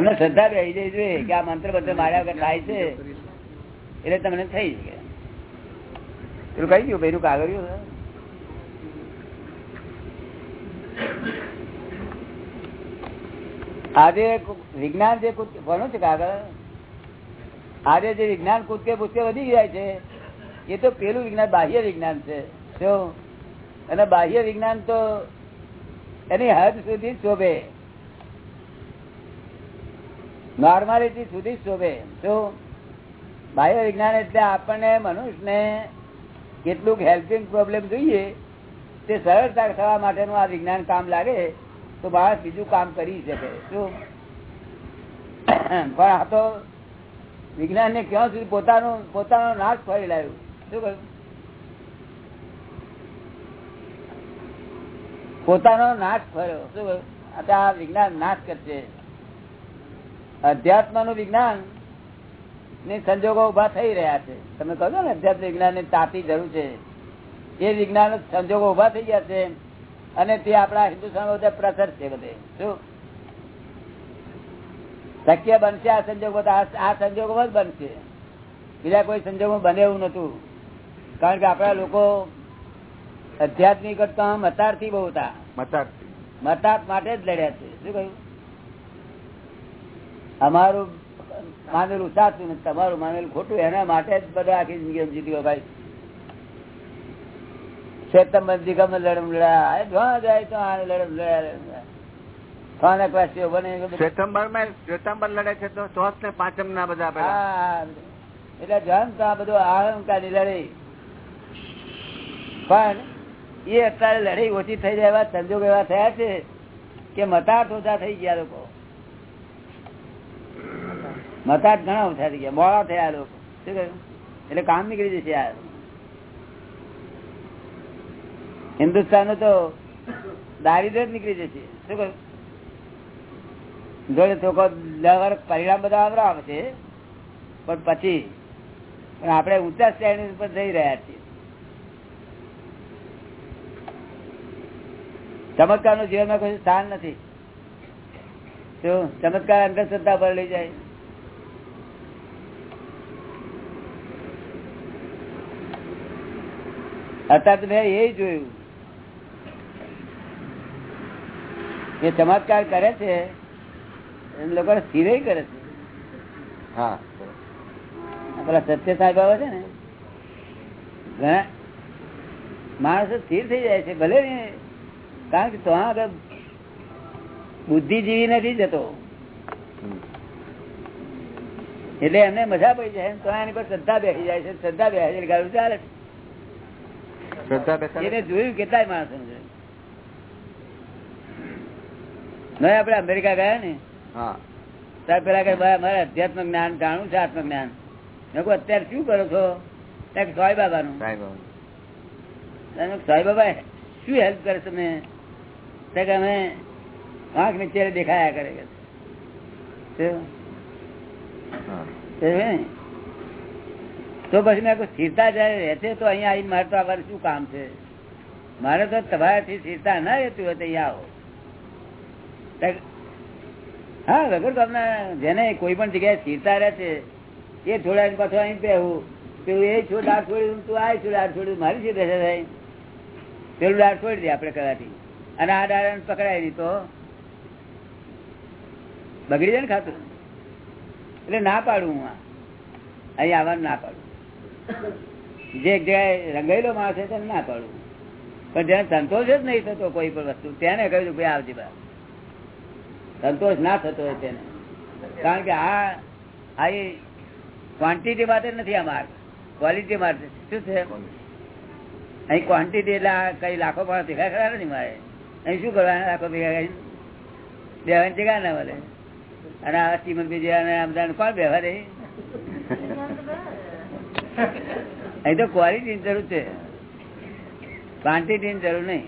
તમને શ્રદ્ધા રહી જઈ જોઈએ કે આ મંત્ર મંત્ર માર્યા વગર થાય છે, એટલે તમને થઈ શકે. પેલું કઈ ગયું ભાઈ કાગળિયું આજે વિજ્ઞાન જે ભણો છે કાગળ? આજે જે વિજ્ઞાન કૂદકે પૂછકે વધી જાય છે, એ તો પેલું વિજ્ઞાન, બાહ્ય વિજ્ઞાન છે. અને બાહ્ય વિજ્ઞાન તો એની હદ સુધી શોભે. નોર્માલિટી સુધી શોભે. શું બાહ્ય વિજ્ઞાન એટલે આપણને મનુષ્યને કેટલુંક હેલ્પિંગ પ્રોબ્લેમ જોઈએ, તે સરળતા થવા માટેનું આ વિજ્ઞાન કામ લાગે, તો માણસ બીજું કામ કરી શકે. શું પણ આ તો વિજ્ઞાન ને ક્યાં સુધી પોતાનો પોતાનો નાશ ફરી લાવ્યું શું કહ્યું? પોતાનો નાશ ફર્યો. શું કહ્યું? આ વિજ્ઞાન નાશ કરશે. અધ્યાત્મનું વિજ્ઞાનની સંજોગો ઊભા થઈ રહ્યા છે. તમે કહો ને અધ્યાત્મ વિજ્ઞાનની તાતી જરૂર છે. એ વિજ્ઞાન સંજોગો ઊભા થઈ ગયા છે અને તે આપણા હિન્દુસ્તાન બધા પ્રસર છે બધે. શું? શક્ય બનશે આ સંજોગો આ સંજોગો જ બનશે. બીજા કોઈ સંજોગો બને એવું નતું કારણ કે આપણા લોકો અધ્યાત્મિક કરતા મતારથી બહુ હતા. મતાર્થ. માટે જ લડ્યા છે. શું કહ્યું? અમારું માનેલું સાચું તમારું માનેલું ખોટું એના માટે જ બધા આખી જિંદગી જીતી ભાઈ. શ્વેતંબર દિગમ લડમ લડ્યા જ્યાં જાય તો આ લડમ લડ્યા એટલે જન તો આ બધું અહંકારની લડાઈ. પણ એ અત્યારે લડાઈ ઓછી થઈ જાય એવા સંજોગ એવા થયા છે કે મતા ઓછા થઈ ગયા લોકો. મતાર્થ ઘણા ઓછા થઈ ગયા. મોડા થયા લોકો. શું કહ્યું? એટલે કામ નીકળી જશે યાર હિન્દુસ્તાન તો દારિદ્ર નીકળી જશે. શું કહ્યું? જોડે ચોખ્ખો પરિણામ બધા આવરા છે પણ પછી આપણે ઊંચા શ્રેણી ઉપર જઈ રહ્યા છીએ. ચમત્કારનું જીવનમાં કોઈ સ્થાન નથી. શું? ચમત્કાર અંધશ્રદ્ધા પર લઈ જાય. અત્યારે મેં એ જોયું એ ચમત્કાર કરે છે એમ લોકો સ્થિરે કરે છે. હા. પેલા સત્ય સાહેબ આવે છે ને ઘણા માણસો સ્થિર થઈ જાય છે ભલે ને કારણ કે તો આગળ બુદ્ધિજીવી નથી જતો. એટલે એમને મજા પડી જાય તો એની પર શ્રદ્ધા બેસી જાય છે શ્રદ્ધા બેસી જાય ચાલે એને જોયું કેટલાય માણસો નહીં આપડે અમેરિકા ગયા ને સાહેબ પેલા કે મારે અધ્યાત્મ જ્ઞાન જાણવું છે આત્મ જ્ઞાન. મેં અત્યારે શું કરો છો? સાંઈ બાબા નું સાંઈ બાબા શું હેલ્પ કરે તમે અમે આંખ નીચે દેખાયા કરે તો પછી મેં સ્થિરતા જયારે રહેશે તો અહીંયા આવીને મારે તો આવવાનું શું કામ છે? મારે તો તમારાથી સ્થિરતા ના રહેતી હોય તો અહીંયા આવો. હા, વગર તમને જેને કોઈ પણ જગ્યાએ સ્થિરતા રહે છે, એ થોડા પાછું અહીં પહેવું પેલું એ છોડ દાળ છોડી તું આ છોડ દાળ છોડી મારી છે રહેશે થાય? પેલું દાળ છોડી દે આપડે કદાથી અને આ દાડાને પકડાય નહીં તો બગડી જાય ને ખાતું. એટલે ના પાડું હું અહીં આવવાનું ના પાડું. જે જગ્યાએ રંગાયેલો માણસ છે તેને ના પાડવું પણ જેને સંતોષ જ નહીં થતો કોઈ પણ વસ્તુ, તેને કહ્યું ભાઈ આવતી બા. સંતોષ ના થતો હોય તેને. કારણ કે આ આ ક્વોન્ટિટી માટે નથી આ માર્ગ. ક્વોલિટી માટે. શું છે? અહીં ક્વોન્ટિટી એટલે કઈ લાખો પણ ભેગા ખરા નથી મારે. અહીં શું કરવાના લાખો ભેગા કરી બેવાની જગ્યા ના મળે. અને આ શ્રીમંત બીજી અમદાવાદ કોણ બેવા રહી અહીં તો ક્વોલિટી ની જરૂર છે ક્વોન્ટિટી ની જરૂર નહીં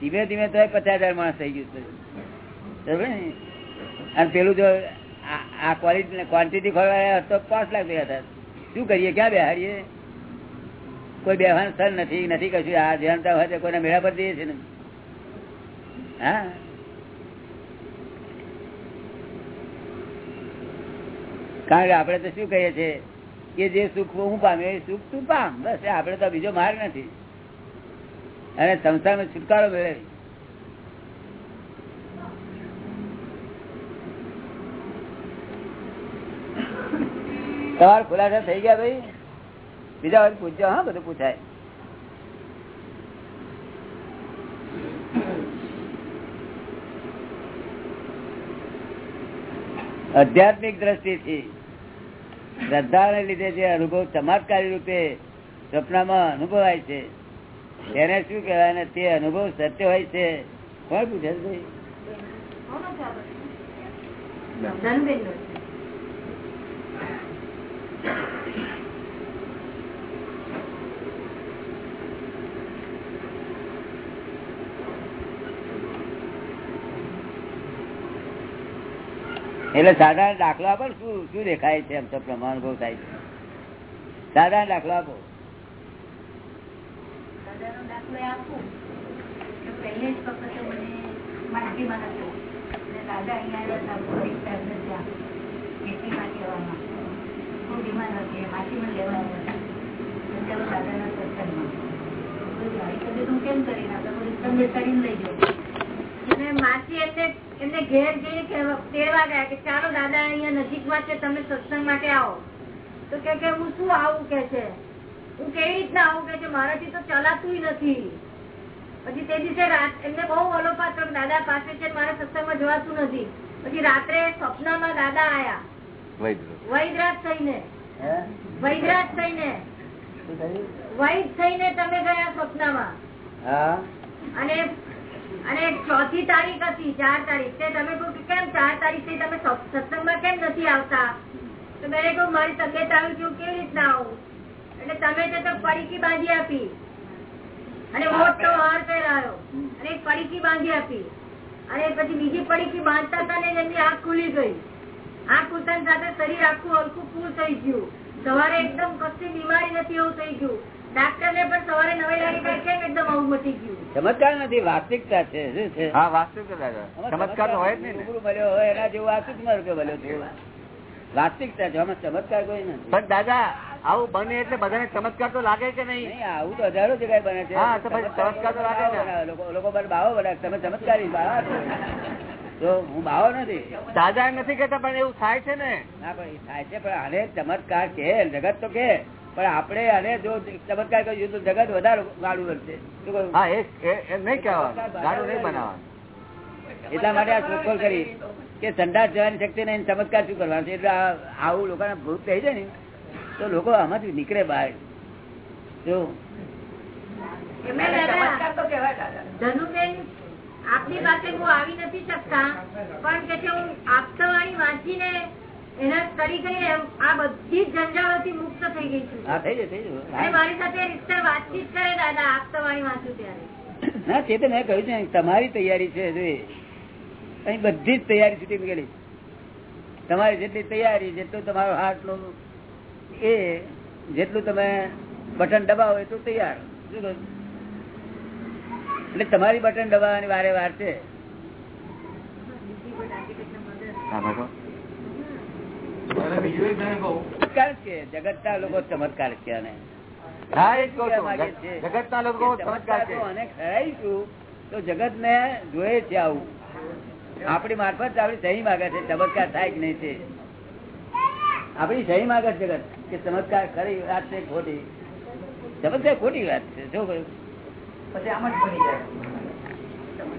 ધીમે ધીમે તો પચાસ હજાર માણસ થઈ ગયું અને પેલું જો આ ક્વોલિટી ક્વોન્ટિટી ખોલવા તો પાંચ લાખ થાય. શું કરીએ? ક્યાં બેહારીએ કોઈ બેહાન સ્થળ નથી નથી કશું. આ ધ્યાનતા હોય કોઈને મેળા પર જઈએ છે ને. હા? કારણ કે આપણે તો શું કહીએ છીએ કે જે સુખ હું પામે એ સુખ તું પામ. બસ આપણે તો બીજો માર્ગ નથી. અને સંસારનો છુટકારો મેળવી. તમારો ખુલાસા થઈ ગયા ભાઈ? બીજા વાર પૂછજો, હા, બધું પૂછાય. આધ્યાત્મિક દ્રષ્ટિથી શ્રદ્ધાને લીધે જે અનુભવ ચમત્કારી રૂપે સપનામાં અનુભવાય છે એને શું કહેવાય ને, તે અનુભવ સત્ય હોય છે. કોણ પૂછે છે ભાઈ એટલે સાધારણ દાખલો આપો શું શું દેખાય છે એમ સપનામાં અનુભવ થાય છે. સાધારણ દાખલો આપો. તો તો કેમ કરી નાખું બધું તમે બેસાડીને લઈ જાઉં અને માસી એમને એમને ઘેર જઈને કહેવા- ગયા કે ચાલો દાદા અહીંયા નજીકમાં છે તમે સત્સંગ માટે આવો. તો કે કે હું શું આવું કે છે? હું કેવી રીતના આવું કે છે? મારાથી તો ચલાતું નથી. પછી તે દિવસે એમને બહુ વલોપાત દાદા પાસે છે મારા સત્સંગમાં જવાતું નથી. પછી રાત્રે સપનામાં દાદા આયા. વૈદરાજ થઈને. હે? વૈદરાજ થઈને? વૈદ થઈને તમે ગયા સ્વપ્ન હા? અને અને ચોથી તારીખ હતી ચાર તારીખ. તે તમે કેમ ચાર તારીખથી તમે સત- સત્સંગમાં કેમ નથી આવતા? તો મેં કહ્યું મારી તબિયત આવી છું કેવી રીતના આવું? એટલે તમે તે તો પડીકી બાંધી આપી. અને મોટો હાર પહેરાયો. અને એક પડીકી બાંધી આપી. અને પછી બીજી પડીકી બાંધતા હતા ને એમની આંખ ખુલી ગઈ. આંખ ખુલતાની સાથે શરીર આખું હલકું પૂર થઈ ગયું. સવારે એકદમ કશી બીમારી નથી એવું થઈ ગયું. ચમત્કાર નથી વાસ્તવિકતા છે શું છે? હા વાસ્તવિકતા ચમત્કાર તો હોય જ નહીં એના જેવું વાસ્તવિક સૂક્ષ્મ રૂપે છે વાસ્તવિકતા છે આમાં ચમત્કાર કોઈ નથી. પણ દાદા આવું બને એટલે બધાને ચમત્કાર તો લાગે કે નહીં? આવું તો હજારો જગ્યાએ બને છે. હા, તો પછી ચમત્કાર તો લાગે ને. લોકો બાવો બનાવે તમે ચમત્કારી બાવા તો હું બાવો નથી. દાદા નથી કેતા પણ એવું થાય છે ને. ના પણ થાય છે પણ આને ચમત્કાર કે જગત તો કે. પણ આપણે અને જો ચમત્કાર કર્યું તો જગત વધારે ગાડું બનશે એટલા માટે આ શોધખોળ કરી કે સંડાસ જવાની શક્તિ નહીં ચમત્કાર શું કરવાનો છે? એટલે આવું લોકોને ભૂત થઈ જાય ને તો લોકો આમાંથી નીકળે બહાર. જો. આપની પાસે હું આવી નથી શકતા પણ કે હું આપતાવાણી વાંચીને તમારી તૈયારી છે બધી જ તૈયારી છૂટી ગયેલી તમારી જેટલી તૈયારી જેટલું તમારો હાથનું એ જેટલું તમે બટન દબાવો એટલું તૈયાર? એટલે તમારી બટન દબાવવાની વારે વાર છે. હા, ભગવાન. ચમત્કાર જ લોકો ચમત્કાર છે અને જગત ના જ લોકો ચમત્કાર છે. તો જગત ને જોયે છે આવું. આપડી મારફત આપડી સહી માગે છે. ચમત્કાર થાય કે નહીં છે આપડી સહી માગે છે જગત કે ચમત્કાર ખરી વાત છે ખોટી. ચમત્કાર ખોટી વાત છે. શું કહ્યું બની આમાં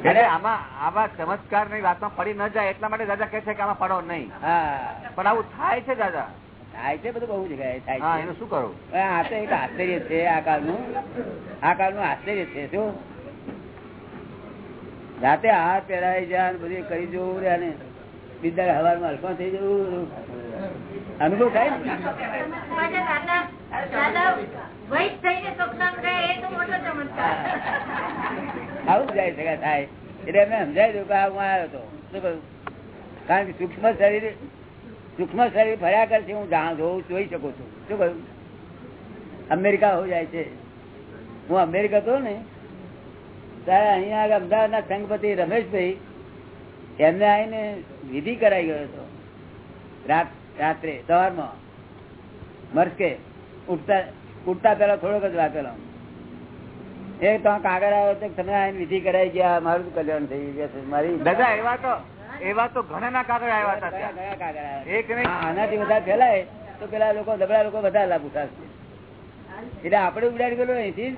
આવા ચમત્કારની વાતમાં પડી ન જાય એટલા માટે દાદા કે છે કે આમાં પડો નહીં. હા. પણ આવું થાય છે દાદા. થાય છે બધું બહુ જગ્યાએ હા થાય એનું છે. શું કરું? આ તો એક આશ્ચર્ય છે આ કાળનું. આ કાળનું આશ્ચર્ય છે શું? રાતે હાથ પહેરાઈ જાય બધું કરી જવું રે અને બિદ્દાર હવારમાં હલકો થઈ જવું. અનુભવ થાય ને? આવું જાય છે થાય. એટલે અમે સમજાવી દઉં કે હું આવ્યો હતો. શું કહ્યું? કારણ કે સૂક્ષ્મ શરીર સૂક્ષ્મ શરીર ફર્યા કરશે, હું જોઉં જોઈ શકું છું. શું કહ્યું? અમેરિકા હો જાય છે. હું અમેરિકા હતો ને, ત્યારે અહીંયા આગળ અમદાવાદના સંઘપતિ રમેશભાઈ, એમને આવીને વિધિ કરાઈ ગયો હતો. રાત, રાત્રે, સવારમાં. મરકે, ઉઠતા ઉઠતા પેલા થોડોક જ વાંચેલો એ તો કાગળ આવ્યો તો તમે વિધિ કરાઈ ગયા મારું કલ્યાણ થઈ ગયા મારી દાદા એવા તો એવા તો ઘણા કાગળ આવ્યા હતા કાગળ આવ્યા? એક નહીં. આનાથી બધા ફેલાય તો પેલા લોકો દબડા લોકો બધા લાભ ઉઠાશે એટલે આપડે ઉડાડી ગયેલો અહીંથી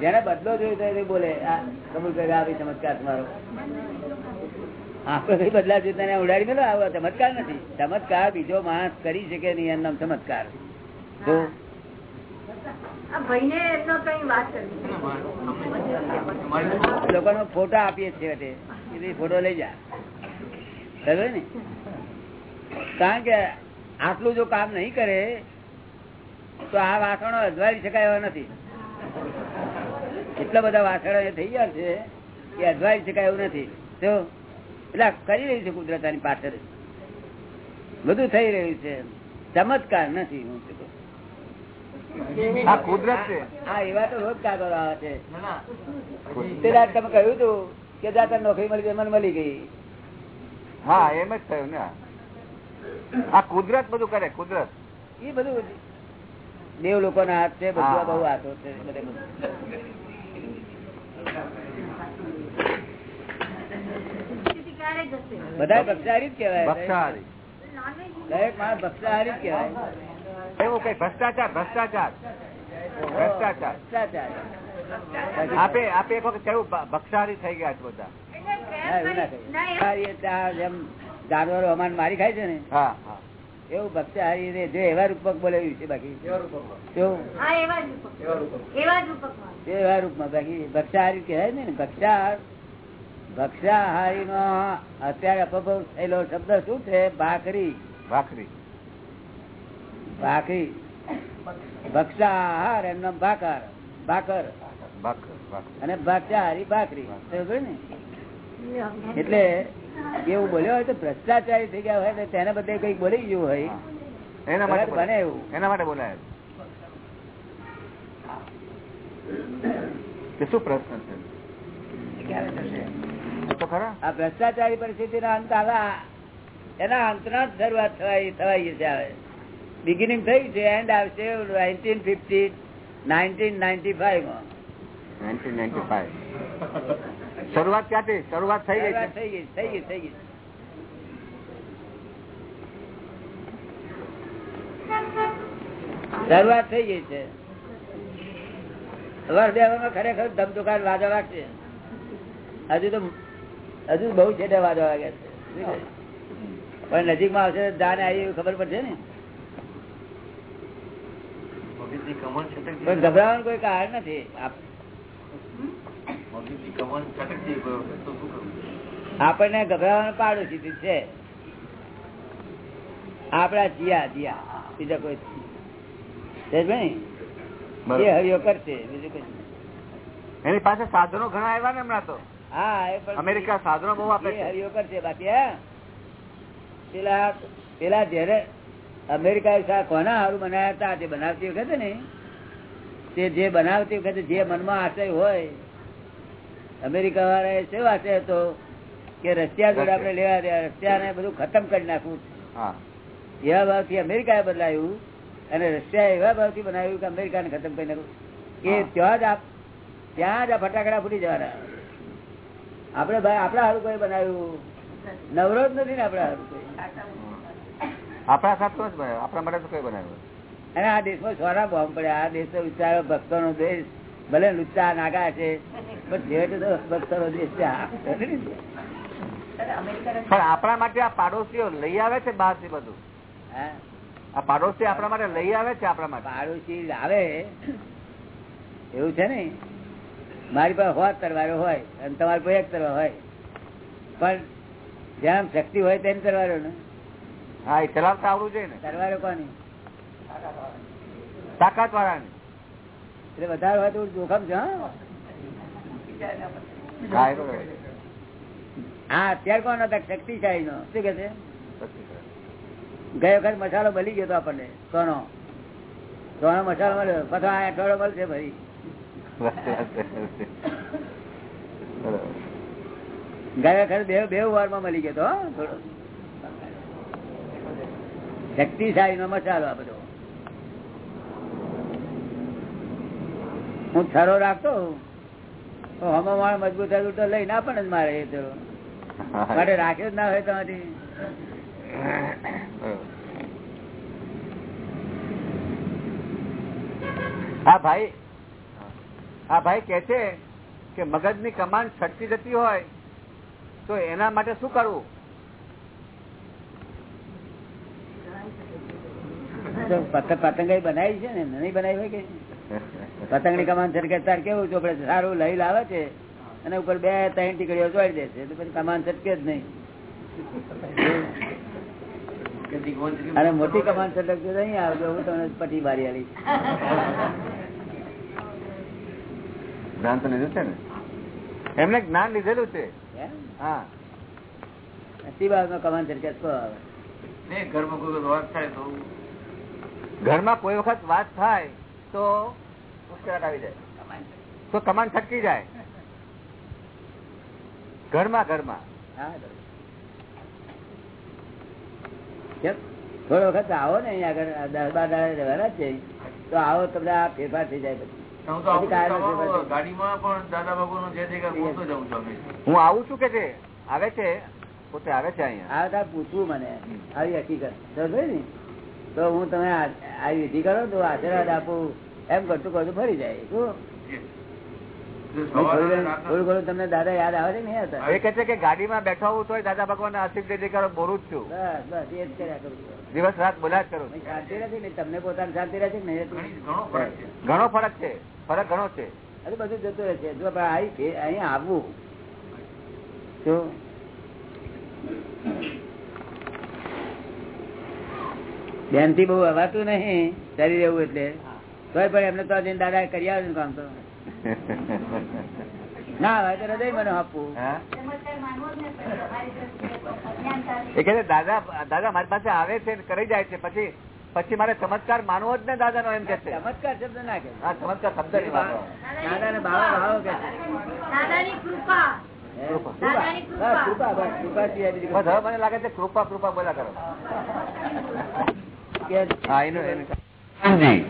જેને બદલો જોયો તો બોલે આ કબૂલ કરે આવી ચમત્કાર તમારો. આપડે કઈ બદલા ને ઉડાડી ગયેલો આવો ચમત્કાર નથી. ચમત્કાર બીજો માણસ કરી શકે નહીં એમ ચમત્કાર. જો કરી લોકોનો ફોટો આપીએ છીએ ફોટો લઈ જા. ને? કારણ કે આટલું જો કામ નહીં કરે, તો આ વાસણો અજવાળી શકાય એવા નથી. એટલા બધા વાસણો એ થઈ ગયા છે કે અજવાળી શકાય એવું નથી. તો એટલે કરી રહ્યું છે કુદરતાની પાછળ. બધું થઈ રહ્યું છે. ચમત્કાર નથી, હું કુદરત છે. આ એવા તો રોજ કાગળ આવે છે. તમે કહ્યું હતું કે જાતા નોકરી મળી મને મળી ગઈ. હા એમ જ થયું ને આ. કુદરત બધું કરે કુદરત. એ બધું દેવ લોકો ના હાથ છે બધું બહુ હાથો છે બધે ભક્ષાહારી જ કેવાય ભક્ષાહારી દરેક માણસ ભક્ષાહારી જ કહેવાય. એવું કઈ ભ્રષ્ટાચાર ભ્રષ્ટાચાર. ભ્રષ્ટાચાર. આપે આપે એક વખત કેવું ભક્ષારી થઈ ગયા છે બધા? જાનવરો અમાન મારી ખાય છે ને. હા હા. એવું ભક્તિહારી જે એવા રૂપક બોલાવ્યું છે બાકી. એવા રૂપમાં. બાકી ભક્ષાહારી કહેવાય ને ભક્ષાહાર ભક્ષાહારી નો અત્યારે અપભવ થયેલો શબ્દ શું છે? ભાખરી. ભાખરી. ભાખરી ભક્ષાહાર એમનો ભાકર ભાકર. ભાખર અને ભક્ષાહારી ભાખરી. ને? એટલે એવું બોલ્યો હોય તો ભ્રષ્ટાચારી થઈ ગયા હોય તેને બધે કંઈક બોલી ગયું હોય. એના માટે બને એવું. એના માટે બોલાય. કે શું પ્રશ્ન છે? એ તો ખરા. આ ભ્રષ્ટાચારી પરિસ્થિતિના અંત આવે એના અંતના જ શરૂઆત થવાય થવાઈ છે હવે. બિગિનિંગ થઈ છે એન્ડ આવશે નાઇન્ટીન ફિફ્ટી નાઇન્ટીન નાઇન્ટી ફાઈવમાં 1995 શરૂઆત ક્યાંથી? શરૂઆત થઈ ગઈ છે? થઈ ગઈ થઈ ગઈ થઈ ગઈ. શરૂઆત થઈ ગઈ છે. વર્ષ બે વર્ષમાં ખરેખર ધમધુકાર વાજો વાગશે. હજુ તો હજુ બહુ છેટે વાજો વાગે છે. પણ નજીકમાં આવશે દાને આવી ખબર પડશે ને. પણ ગભરાવાનું કોઈ કારણ નથી. આપણને ગભરાવાનું પાડોશી છે આપડા જીયા જીયા. બીજા કોઈ. હરિયો કરશે બીજું કઈ એની પાસે સાધનો ઘણા આવ્યા ને હમણાં તો? હા પણ અમેરિકા સાધનો બહુ આપે હરિયો કરશે બાકી હા. પેલા પેલા જયારે અમેરિકા કોના સારું બનાવ્યા હતા? તે બનાવતી વખતે ને. તે જે બનાવતી વખતે જે મનમાં આશય હોય અમેરિકા વાળા શું આશય હતો? કે રશિયા જોડે આપણે લેવા દે રશિયાને બધું ખતમ કરી નાખવું. એવા ભાવથી અમેરિકાએ બદલાયું અને રશિયા એવા ભાવથી બનાવ્યું કે અમેરિકાને ખતમ કરી નાખવું. કે ત્યાં જ ત્યાં જ આ ફટાકડા ફૂટી જવાના. આપણે ભાઈ આપણા હારું કોઈ બનાવ્યું? નવરો જ નથી ને આપણા હારું કોઈ? આપણા સાથે જ બનાવ્યો. આપણા માટે તો કઈ બનાવ્યો અને આ દેશમાં સોના બોમ્બ પડ્યા. આ દેશ તો વિચારો ભક્તો નો દેશ. ભલે લુચ્ચા નાગા છે પણ છેવટે તો ભક્તો નો દેશ છે. આ. પણ આપણા માટે આ પાડોશીઓ લઈ આવે છે બહારથી બધું આ પાડોશી આપણા માટે લઈ આવે છે આપણા માટે? પાડોશી આવે એવું છે ને? મારી પાસે હોત તરવારો હોય અને તમારી પાસે એક તરવા હોય. પણ જેમ શક્તિ હોય તેમ તરવારો ને હા એ ચલાવતા આવડવું જોઈએ ને. કોની તાકાત વાળાની એટલે વધારે હોય તો જોખમ છે હા? અત્યારે કોણ હતા? શક્તિશાળી નો શું કે છે. ગયો વખત મસાલો બલી ગયો તો આપણને સોનો. સોનો મસાલો મળ્યો. પછી આ અઠવાડો મળશે ભાઈ. ગયા વખત બે બે વારમાં મળી ગયો હતો થોડો. શક્તિશાળી નો મસાલો આ બધો. હું થરો રાખતો હમો માળ મજબૂત થયું તો લઈ ના પણ જ મારે એ તો માટે રાખ્યો જ ના હોય તમારી. હા ભાઈ. હા ભાઈ કે છે કે મગજની કમાન્ડ છટકી જતી હોય તો એના માટે શું કરવું? પતંગ પતંગાઈ બનાવી છે ને? નહીં બનાવી હોય કે? પતંગની કમાન છટકે તાર કેવું? ચોપડે સારું લઈ લાવે છે અને ઉપર બે ત્રણ ટીકડીઓ જોડી દે છે. તો પછી કમાન છટકે જ નહીં. અને મોટી કમાન છટકશે નહીં આવજો હું તમને પટી બારી આલી જ્ઞાન તો લીધું છે ને? એમને જ્ઞાન લીધેલું છે. એમ? હા. કમાન છટકે આવે? ઘરમાં કોઈ વખત વાત થાય તો ઉશ્કેરાટ આવી જાય. તો કમાન છટકી જાય. ઘરમાં ઘરમાં? થોડો વખત આવો ને અહીંયા દસ બાર દાડે રહેવાના છે. તો આવો તમને આ ફેરફાર થઈ જાય પછી. હું આવું છું કે છે આવે છે પોતે આવે છે અહીંયા? પૂછવું મને. આવી હકીકત. સમજો ને? તો હું તમે આ- વિધિ કરો તો આશીર્વાદ આપું. એમ કરતું કરતું ફરી જાય. થોડું ઘણું- તમને દાદા યાદ આવે છે આવતા? એ કે છે કે ગાડીમાં બેઠો હોઉં તો દાદા ભગવાન આશીર્વાદ દે કરો બોલું જ છું. બસ બસ એ જ કર્યા કરું દિવસ રાત બોલા જ કરું શાંતિ નથી ને તમને પોતાની શાંતિ રહે છે કે નહીં ઘણી- ફરક છે. ફરક ઘણો છે. અરે બધું જતું રહે છે. જો અહીં આવવું. શું? બેનથી બહુ હવાતું નહીં ચાલી રહેવું એટલે. તોય પણ એમને તો જઈને દાદા કરી આવે ને કામ તો. ના હવે હૃદય મને આપવું. એ કે દાદા દાદા મારી પાસે આવે છે કરી જાય છે પછી પછી મારે ચમત્કાર માનવો જ ને દાદા નો એમ કે ચમત્કાર શબ્દ ના કે હા ચમત્કાર શબ્દ. દાદા ને ભાવ ભાવ કે છે. દાદાની કૃપા. કૃપા. બસ કૃપા. મને લાગે છે કૃપા કૃપા બોલા કરો.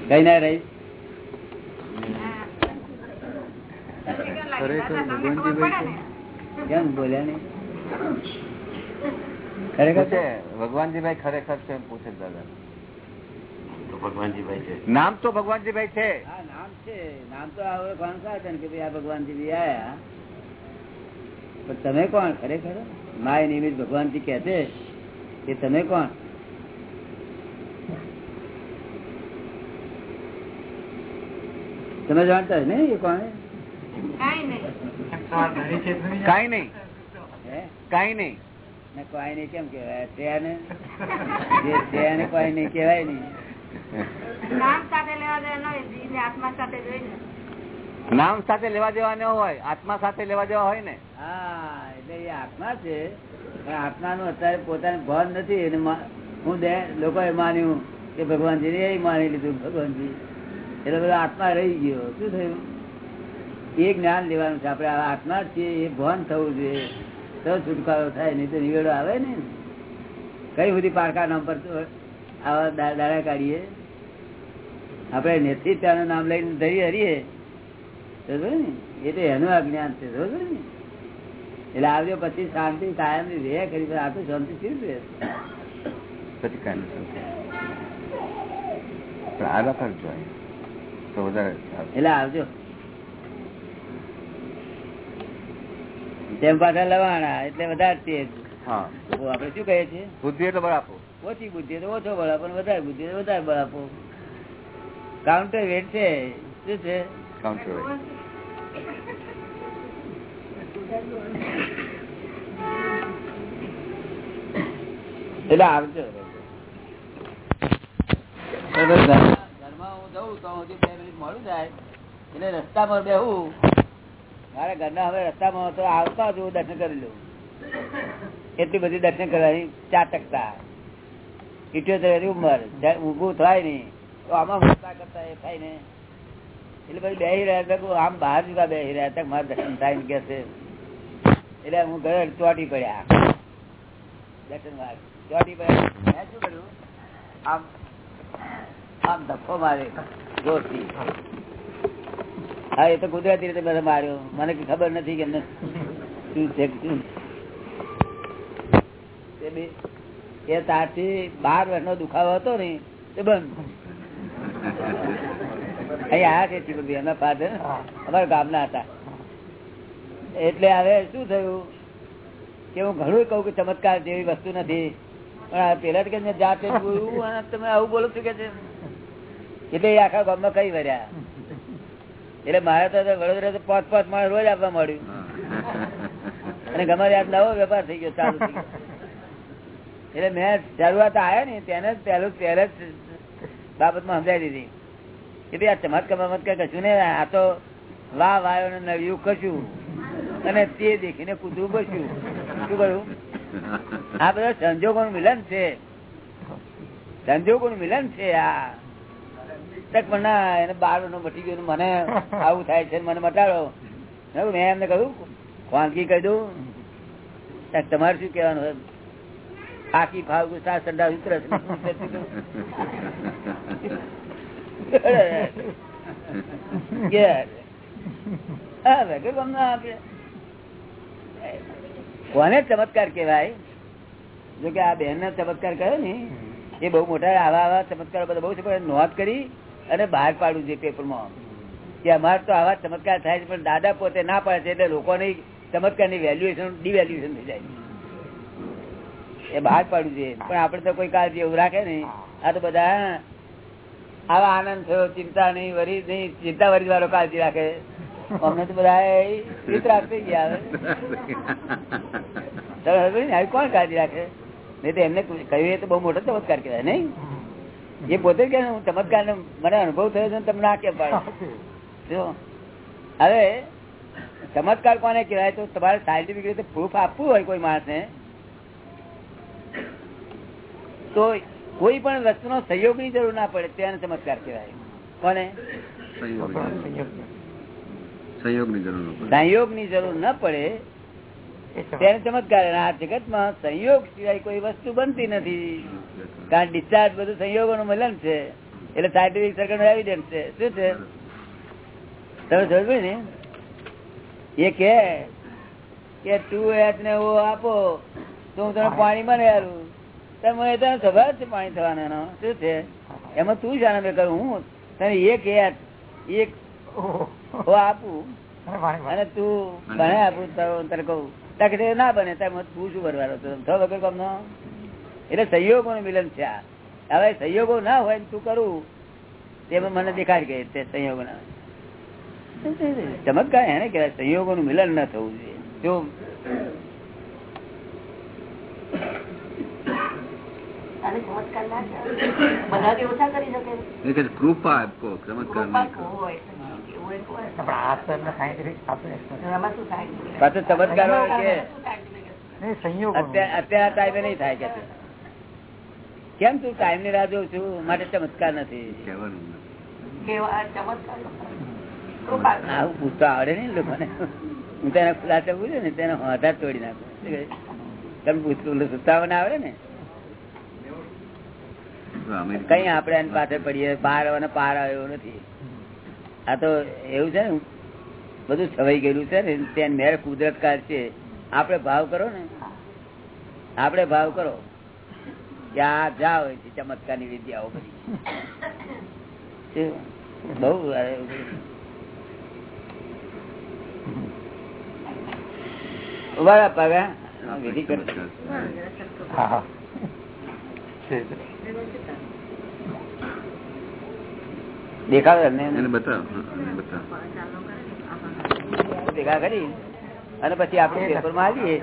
કઈ ના ભગવાનજીભાઈ ખરેખર છે એમ પૂછે દાદા ભગવાનજીભાઈ છે નામ તો ભગવાનજીભાઈ છે. નામ તો કે ભાઈ આ ભગવાનજી બી આયા તમે કોણ? ખરેખર? માય નિમિત્ત ભગવાનજી કે તમે કોણ? તમે જાણતા ને એ કોને કઈ નઈ કઈ નઈ હે કાઈ નહીં કેમ કેવાય તેને જે તેને કોઈ નઈ કેવાય નઈ નામ સાથે લેવા દેવા ન હોય, આત્મા સાથે જોઈને. નામ સાથે લેવા દેવા હોય આત્મા સાથે લેવા દેવા હોય ને. હા એટલે એ આત્મા છે. આત્મા નું અત્યારે પોતાનું ભાન નથી. એને મા- હું દે એ માન્યું કે ભગવાનજી એ માની લીધું ભગવાનજી. એટલે બધો આત્મા રહી ગયો. શું થયું? એ જ્ઞાન લેવાનું છે. આપણે આત્મા છીએ, એ ભાન થવું જોઈએ. તો છુટકારો થાય, નહીં તો નિવેડો આવે ને. કઈ બધી પારકા નામ પર આવા દાડા કાઢીએ? આપણે નેતૃત્વ ત્યાંનું નામ લઈને ધરી હરીએ. એ તો એનું અજ્ઞાન છે સમજો ને? એટલે આવજો પછી શાંતિ, કાયમની રે કરી આ શાંતિ કેવી રહે? પછી કાયમ કરજો અહીં. તો વધારે એટલે આવજો. તેમ પાછા લવાણા એટલે વધારે તેજ હા. શું કહીએ છીએ? બુદ્ધિ એટલે બળ આપો ઓછી બુદ્ધિ તો ઓછો બળ આપો વધારે બુદ્ધિ તો વધારે બળ આપો કાઉન્ટર વેટ છે. શું છે? કાઉન્ટર એટલે આવજો. જઉં તો હજી બે મિનિટ મળું જાય એટલે રસ્તામાં બેહું. મારા ઘરના હવે રસ્તામાં તો આવતા જ દર્શન કરી લઉં. એટલી બધી દર્શન કરવાની ચાર ટકતા. ઇઠ્યોતેર ઉંમર. ઊભું થાય નહીં, તો આમાં મોટા કરતા એ થાય ને. એટલે પછી બેસી રહ્યા હતા આમ બહાર જુદા બેસી રહ્યા હતા મારા મારે દર્શન થાય ને કે છે એટલે હું ઘરે ચોટી પડ્યા. દર્શન વાર ચોટી પડ્યા. મેં શું કર્યું? આમ આમ ધક્કો મારે. જોરથી. હા, એ તો કુદરતી રીતે બધા માર્યો. મને ખબર નથી કે શું છે તારથી બાર વર્ષનો દુખાવો હતો ને, તે બંધ. અહીં આયા છે ચીકુભાઈ એમના ફાધર અમારા ગામના હતા. એટલે હવે શું થયું કે હું ઘણું કહું કે ચમત્કાર જેવી વસ્તુ નથી. પણ પેલા કે જાતે તમે આવું બોલો છો કે છે? એટલે આખા ગામમાં કઈ વર્યા? એટલે મારે તો વડોદરા પાંચ પાંચ માણસ રોજ આપવા મળ્યું અને ગમારે ત્યાં નવો વેપાર થઈ ગયો ચાલુ એટલે મેં શરૂઆત આવ્યા ને, તેને જ પહેલું પહેલે જ બાબતમાં સમજાવી દીધી. કે ભાઈ આ ચમત્કાર ચમત્કાર કશું ને આ તો વાહ વાયો ને નળિયું કશું. અને તે દેખીને કૂતરું બસ્યું. શું કહ્યું? આ બધા સંજોગોનું મિલન છે. સંજોગોનું મિલન છે આ. પણ ના એને બાર નો મટી ગયું મને આવું થાય છે મને મટાડો મેં એમને કહ્યું વાનગી કહી દઉં. તમારે શું કેવાનું આખી ફાવ ગુસ્સા સંડા ઉતરે. કોને ચમત્કાર કેવાય જો કે આ બેન ચમત્કાર કર્યો ને એ બહુ મોટા આવા આવા ચમત્કાર બધા બહુ છે પણ નોંધ કરી અને બહાર પાડવું જોઈએ પેપરમાં. કે અમારે તો આવા ચમત્કાર થાય છે, પણ દાદા પોતે ના પાડે છે, એટલે લોકોની ચમત્કારની વેલ્યુએશન ડિવેલ્યુએશન થઈ જાય. એ બહાર પાડવું જોઈએ પણ આપણે તો કોઈ કાળજી એવું રાખે નહીં. આ તો બધા, આવા આનંદ થયો, ચિંતા નહીં, વરી નહીં, ચિંતા વરી વાળો કાળજી રાખે. અમને તો બધા વિતરાગ થઈ ગયા કોણ કાળજી રાખે? નહીં તો એમને કહ્યું એ તો બહુ મોટો ચમત્કાર કહેવાય, નહીં? એ પોતે કે હું ચમત્કાર મને અનુભવ થયો છે ને તમને ના કે પાડે હવે ચમત્કાર કોને કહેવાય? તો તમારે સાયન્ટિફિક રીતે પ્રૂફ આપવું હોય કોઈ માણસને તો કોઈ પણ વસ્તુનો સહયોગની જરૂર ના પડે તેને ચમત્કાર કહેવાય. કોને? જરૂર ન. જરૂર ના પડે. તેને ચમત્કાર આ જગતમાં સંયોગ સિવાય કોઈ વસ્તુ બનતી નથી. કારણ ડિસ્ચાર્જ બધું સંયોગોનું મિલન છે. એટલે સાયન્ટિફિક સર્કલ એવિડન્સ છે. શું છે? તમે જોયું ને? એ કે કે તું એચ ને ઓ આપો તો હું તને પાણી મને હારું તમે તને સ્વભાવ છે પાણી થવાનો એનો શું છે? એમાં તું જાણે મેં કરું. હું તને એક એચ એક આપું. અને તું બને આપું તને કહું. તાકે તે ના બને તું શું ભરવાનો તો વગર કામનો એટલે સંયોગો નું મિલન છે આ. હવે સંયોગો ના હોય ને તું કરું? તેમાં મને દેખાડી ગઈ તે સંયોગો ના ચમત્કાર એને કહેવાય સંયોગો નું મિલન ના થવું જોઈએ. જો કે કૃપા આપો ચમત્કાર પાછો ચમત્કાર અત્યારે ટાઈમે નહીં થાય કે કેમ તું ટાઈમની રાહ જોઉં છું? માટે ચમત્કાર નથી. આવું પૂછતો આવડે નહીં લોકોને. હું તેને ખુલાસા પૂછ્યું ને તેને હાથા તોડી નાખું? તમે પૂછતું સુતાવાને આવડે ને? કઈ આપડે એની પાછળ પડીએ? પાર અને પાર આવ્યો નથી. આ તો એવું છે ને બધું છવાઈ ગયેલું છે ને ત્યાં મેર કુદરતકાર છે. આપણે ભાવ કરો ને આપણે ભાવ કરો કે આ હોય ચમત્કારની વિદ્યાઓ બધી? બહુ. ઊભા હા, વિધિ કરો. દેખાડો એમને ભેગા કરી અને પછી આપણે પેપરમાં આવીએ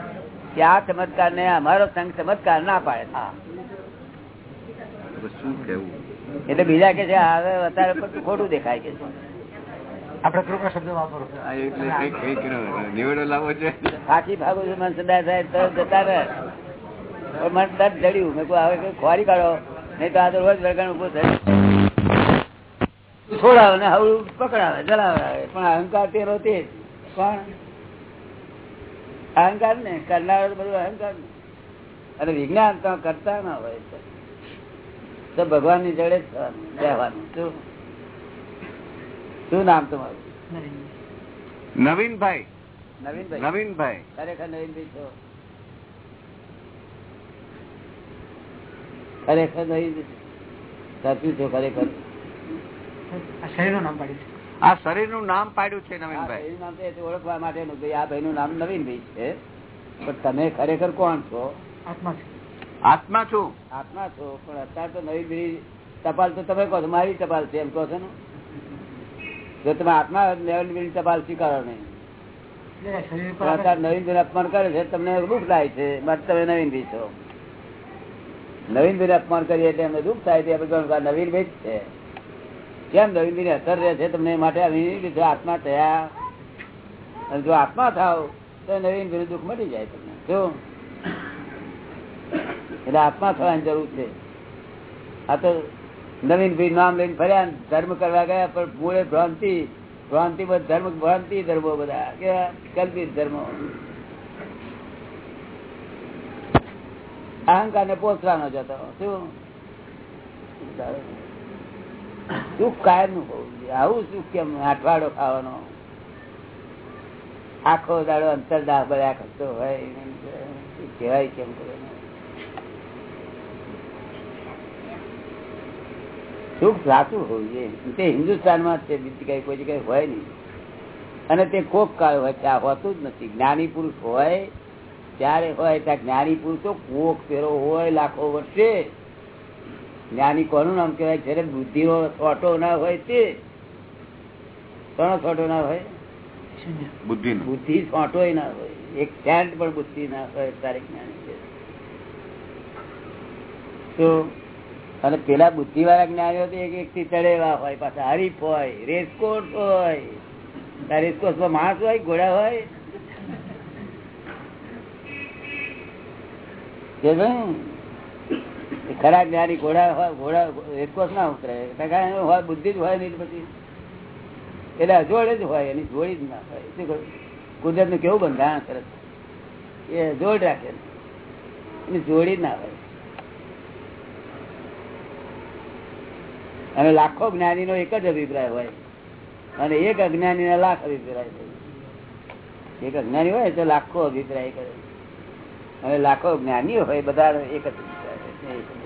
કે આ ચમત્કાર ને અમારો સંઘ ચમત્કાર ના પાડે. શું કેવું એટલે બીજા કે છે હવે અત્યારે ખોટું દેખાય કે આપડે કૃપા શબ્દ વાપરો. નિવેડો લાવો છે. થાકી ભાગું છું મને તરત જતા રહે. મને તરત જડ્યું. મેં હવે ખોરી કાઢો. નહીં તો આ તો રોજ વર્ગણ ઉભું થાય છોડાવે ને હવડું પકડાવે જલાવે પણ અહંકાર તેરો તે પણ અહંકાર ને? કરનાર બધું અહંકાર ને. અને વિજ્ઞાન તો કરતા ના હોય તો. ભગવાનની જડે રહેવાનું. શું? શું નામ તમારું? નવીનભાઈ. નવીનભાઈ? નવીનભાઈ. ખરેખર નવીનભાઈ છો? ખરેખર નવીન સાચું છો ખરેખર શરીરનું નામ પાડ્યું છે આ શરીરનું નામ પાડ્યું છે નવીનભાઈ. ઓળખવા માટેનું ભાઈ આ ભાઈ નું નામ નવીનભાઈ છે. પણ તમે ખરેખર કોણ છો? આત્મા છે. આત્મા છું. આત્મા છો. પણ અત્યારે તો નવીનભાઈ ટપાલ તો તમે કહો છો. મારી ટપાલ છે એમ કહો છો ને? જો તમે આત્મા નવીનભાઈ ટપાલ સ્વીકારો નહીં. એટલે શરીર પર પણ અત્યારે નવીનભાઈ અપમાન કરે છે. તમને દુઃખ થાય છે. બટ તમે નવીનભાઈ છો. નવીનભાઈ અપમાન કરીએ એટલે એમને દુઃખ થાય છે. નવીનભાઈ જ છે. કેમ નવીનભાઈ અસર રહે છે? તમને માટે આત્મા થયા. અને જો આત્મા થાવ, તો નવીનભાઈ દુઃખ મટી જાય તમને. જો. એટલે આત્મા થવાની જરૂર છે. આ તો નવીન ભાઈ નામ લઈને ફર્યા ધર્મ કરવા ગયા, પણ મૂળે ભ્રાંતિ ભ્રાંતિ ધર્મ ભ્રાંતિ, ધર્મો બધા. કેવા કલ્પિત ધર્મો. અહંકાર ને પોચવાનો જતો શું? સુખ કાયમનું જોઈએ આવું સુખ કેમ? અઠવાડો ખાવાનો. આખો દાડો અંતર દાહ બધા કરતો હોય કહેવાય, કેમ કરે? સુખ સાચું હોવું જોઈએ. તે હિન્દુસ્તાનમાં માં છે, બીજી કઈ કોઈ જગ્યાએ હોય નહીં. અને તે કોક કાળ હોય ત્યાં હોતું જ નથી. જ્ઞાની પુરુષ હોય ત્યારે હોય ત્યાં જ્ઞાની પુરુષો કોક ફેરો હોય, લાખો વર્ષે જ્ઞાની કોનું નામ કહેવાય? જયારે બુદ્ધિ નો છોટો ના હોય તે કોનો છોટો ના હોય? બુદ્ધિ બુદ્ધિ છોટો ના હોય. એક સેન્ટ પણ બુદ્ધિ ના હોય તારે જ્ઞાની છે તો અને પેલા બુદ્ધિ વાળા જ્ઞાનીઓ તો એક એક થી ચડેવા હોય પાછા હરીફ હોય રેસકોટ હોય. રેસકોટમાં માણસ હોય ઘોડા હોય. કે ભાઈ ખરા જ્ઞાની ઘોડા ઘોડા રેસકોસ ના ઉતરે. હોય, બુદ્ધિ જ હોય નહીં પછી એટલે અજોડે જ હોય, એની જોડી જ ના હોય. કુદરતનું કેવું બંધારણ સરસ એ જોડ રાખે એની જોડી જ ના હોય. અને લાખો જ્ઞાની નો એક જ અભિપ્રાય હોય. અને એક અજ્ઞાની ના લાખ અભિપ્રાય હોય. એક અજ્ઞાની હોય તો લાખો અભિપ્રાય કરે. અને લાખો જ્ઞાની હોય, બધા એક જ અભિપ્રાય.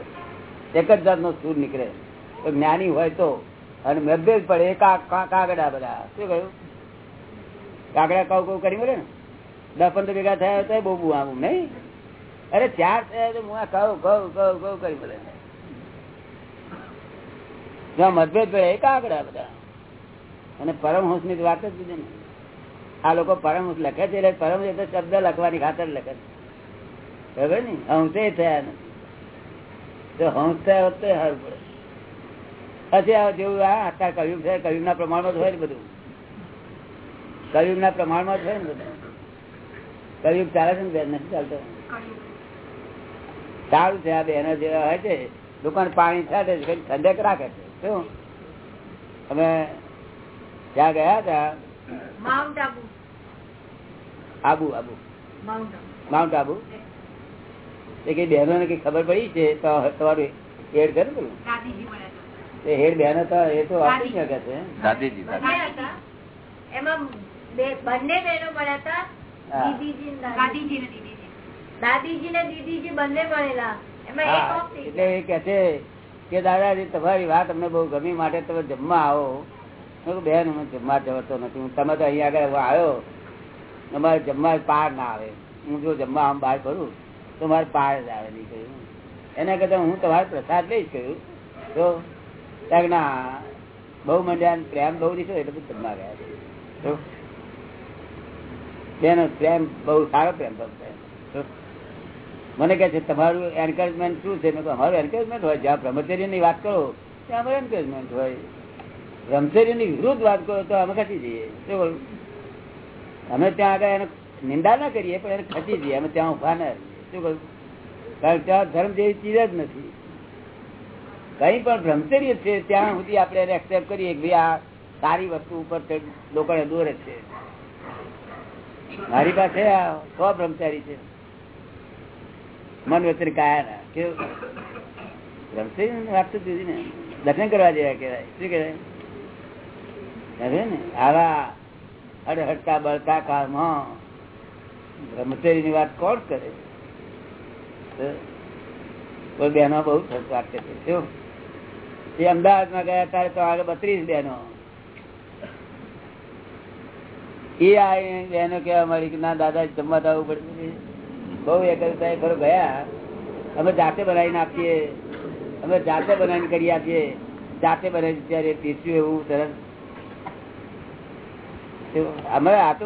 એક જ જાત નો સૂર નીકળે. જ્ઞાની હોય તો, અને મતભેદ પડે એ કાગડા બધા. શું કહ્યું? કાગડા કઉ કઉ કરી મળે ને. દસ પંદર ભેગા થયા તો બહુ આવું નહીં? અરે ચાર થયા હું આ કહું કહું કહું કહું કરી મળે જ્યાં મતભેદ પડે, એ કાગડા બધા. અને પરમહંસની વાત જ બીજે ને આ લોકો પરમહંસ લખે છે, એટલે પરમહંસ શબ્દ લખવાની ખાતર લખે છે. બરાબર ને? હંસે થયા નથી પડે. પછી આ જેવું આ છે ના પ્રમાણમાં જ હોય ને બધું. કયુગ ના પ્રમાણમાં જ હોય ને બધું. કયુગ ચાલે છે ને બેન નથી ચાલતો? સારું છે આ બેનો જેવા હોય છે દુકાન પાણી છાટે છે ઠંડક રાખે છે. શું? અમે ત્યાં ગયા હતા. માઉન્ટ આબુ. આબુ આબુ. આબુ. માઉન્ટ આબુ. એ કઈ બહેનો ને કઈ ખબર પડી છે તમારું હેડ કરે ને? હતા. હેડ બહેનો તો એ તો આપી જ શકે છે દાદીજી બંને એમાં બંને બહેનો મળ્યા હતા. દીદીજી ને દાદીજી. બંને મળેલા. એટલે એ કે છે કે દાદાજી તમારી વાત અમને બહુ ગમી માટે તમે જમવા આવો. બેન હું જમવા જતો નથી. હું તમે તો અહીંયા આગળ આવ્યો. અમારે જમવા પાર ના આવે. હું જો જમવા આમ બહાર કરું તો મારે પાર જ આવે નહીં કહ્યું એના કરતા હું તમારો પ્રસાદ લઈશ કહ્યું તો ના બહુ મંડ્યા પ્રેમ બહુ દીધો એટલે બધું જમવા ગયા. તેનો પ્રેમ બહુ સારો પ્રેમ. મને કહે છે, તમારું એન્કરેજમેન્ટ શું છે અમારું એન્કરેજમેન્ટ હોય જ્યાં બ્રહ્મચર્યની વાત કરો, ત્યાં અમારું એન્કરેજમેન્ટ હોય બ્રહ્મચર્યની વિરુદ્ધ વાત કરો તો અમે ખસી જઈએ શું? અમે ત્યાં આગળ એને નિંદા ના કરીએ, પણ એને ખસી જઈએ અમે ત્યાં ઊભા ના. કારણ કે ત્યાં ધર્મ જેવી ચીજ જ નથી. કઈ પણ બ્રહ્મચર્ય છે, ત્યાં સુધી આપણે એને એક્સેપ્ટ કરીએ કે આ સારી વસ્તુ ઉપર લોકોને દોરે છે. મારી પાસે આ સો બ્રહ્મચારી છે. મન વચન કાયા કેવું બ્રહ્મચર્ય વાત તો જુદી ને. દર્શન કરવા જેવા કહેવાય. શું કહેવાય? ને, આવા અડહડતા બળતા કાળમાં બ્રહ્મચર્યની વાત કોણ કરે? કોઈ બહેનો બહુ વાક્ય છે, શું? એ અમદાવાદમાં ગયા ત્યારે તો આગળ બત્રીસ બહેનો. એ આ બહેનો કેવા કે, ના, દાદા, જમવા થવું પડતું બહુ એ કરતા ખરો ગયા. અમે જાતે બનાવીને આપીએ. અમે જાતે બનાવીને કરી આપીએ. જાતે બનાવી ત્યારે પીસ્યું એવું તરત અમે આ તો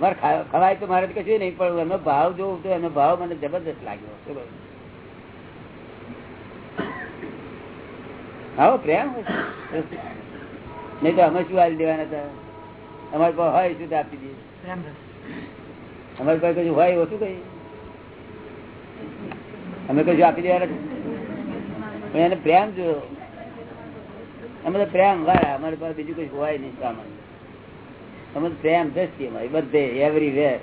મારે ખવાય તો મારે કશું નહીં પણ એનો ભાવ જોઉં તો એનો ભાવ મને જબરદસ્ત લાગ્યો. શું આવો પ્રેમ હોય. નહીં તો અમે શું આવી દેવાના હતા? અમારી પાસે હોય શું આપી દઈએ? અમારી પાસે કશું હોય ઓછું કઈ અમે કશું આપી દેવાના એને પ્રેમ જોયો. અમે તો પ્રેમ વાળા અમારી પાસે બીજું કઈ હોય નહીં સામાન તો પ્રેમ દ્રષ્ટિ અમારી બધે એવરીવેર